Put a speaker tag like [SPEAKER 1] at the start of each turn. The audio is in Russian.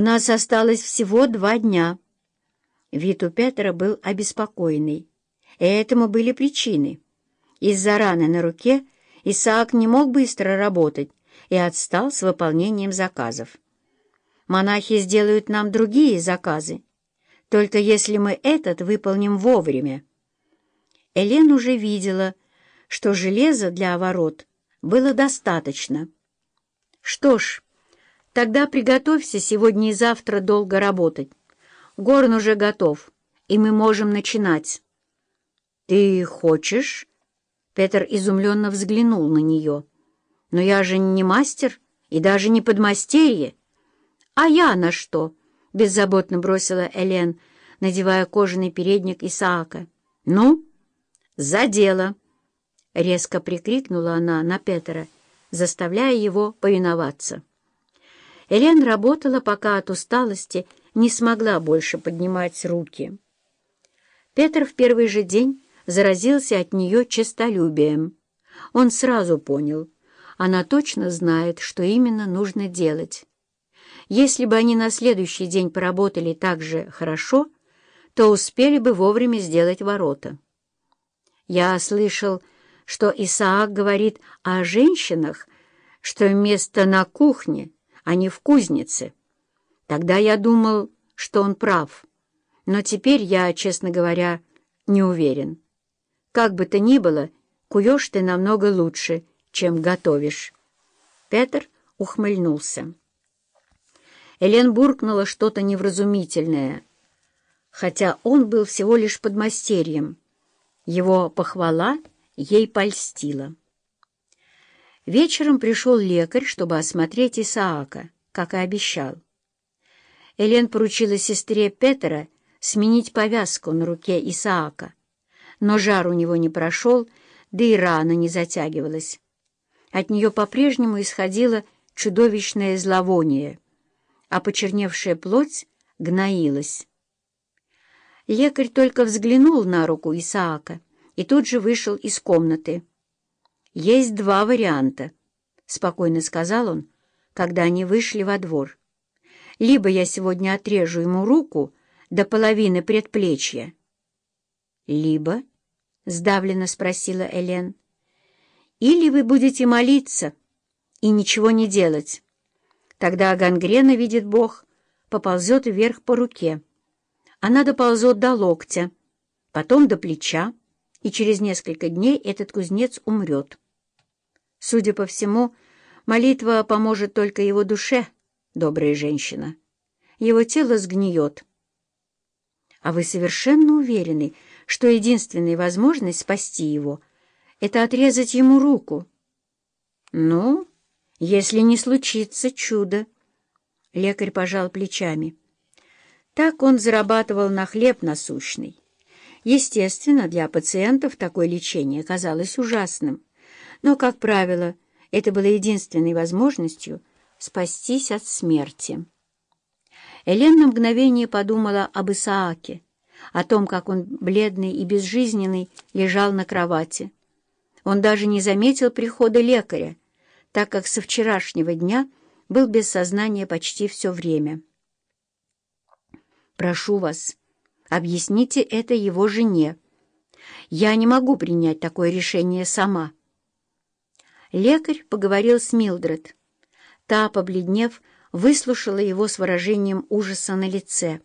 [SPEAKER 1] У нас осталось всего два дня». Вид у Петра был обеспокоенный. И этому были причины. Из-за раны на руке Исаак не мог быстро работать и отстал с выполнением заказов. Монахи сделают нам другие заказы, только если мы этот выполним вовремя. Элен уже видела, что железа для ворот было достаточно. Что ж, тогда приготовься сегодня и завтра долго работать. Горн уже готов, и мы можем начинать. «Ты хочешь?» Петр изумленно взглянул на нее. «Но я же не мастер и даже не подмастерье». «А я на что?» — беззаботно бросила Элен, надевая кожаный передник Исаака. «Ну, за дело!» — резко прикрикнула она на Петра, заставляя его повиноваться. Элен работала, пока от усталости не смогла больше поднимать руки. Петр в первый же день заразился от нее честолюбием. Он сразу понял, она точно знает, что именно нужно делать. Если бы они на следующий день поработали так же хорошо, то успели бы вовремя сделать ворота. Я слышал, что Исаак говорит о женщинах, что место на кухне, а не в кузнице. Тогда я думал, что он прав, но теперь я, честно говоря, не уверен. Как бы то ни было, куешь ты намного лучше, чем готовишь. Петр ухмыльнулся. Элен буркнула что-то невразумительное, хотя он был всего лишь подмастерьем. Его похвала ей польстила. Вечером пришел лекарь, чтобы осмотреть Исаака, как и обещал. Элен поручила сестре Петера сменить повязку на руке Исаака, но жар у него не прошел, да и рана не затягивалась. От нее по-прежнему исходило чудовищное зловоние — а почерневшая плоть гноилась. Лекарь только взглянул на руку Исаака и тут же вышел из комнаты. «Есть два варианта», — спокойно сказал он, когда они вышли во двор. «Либо я сегодня отрежу ему руку до половины предплечья». «Либо?» — сдавленно спросила Элен. «Или вы будете молиться и ничего не делать». Тогда гангрена, видит Бог, поползет вверх по руке. Она доползет до локтя, потом до плеча, и через несколько дней этот кузнец умрет. Судя по всему, молитва поможет только его душе, добрая женщина. Его тело сгниет. А вы совершенно уверены, что единственная возможность спасти его — это отрезать ему руку? Ну, если не случится чудо. Лекарь пожал плечами. Так он зарабатывал на хлеб насущный. Естественно, для пациентов такое лечение казалось ужасным, но, как правило, это было единственной возможностью спастись от смерти. Элен на мгновение подумала об Исааке, о том, как он, бледный и безжизненный, лежал на кровати. Он даже не заметил прихода лекаря, так как со вчерашнего дня был без сознания почти все время. «Прошу вас, объясните это его жене. Я не могу принять такое решение сама». Лекарь поговорил с Милдред. Та, побледнев, выслушала его с выражением ужаса на лице.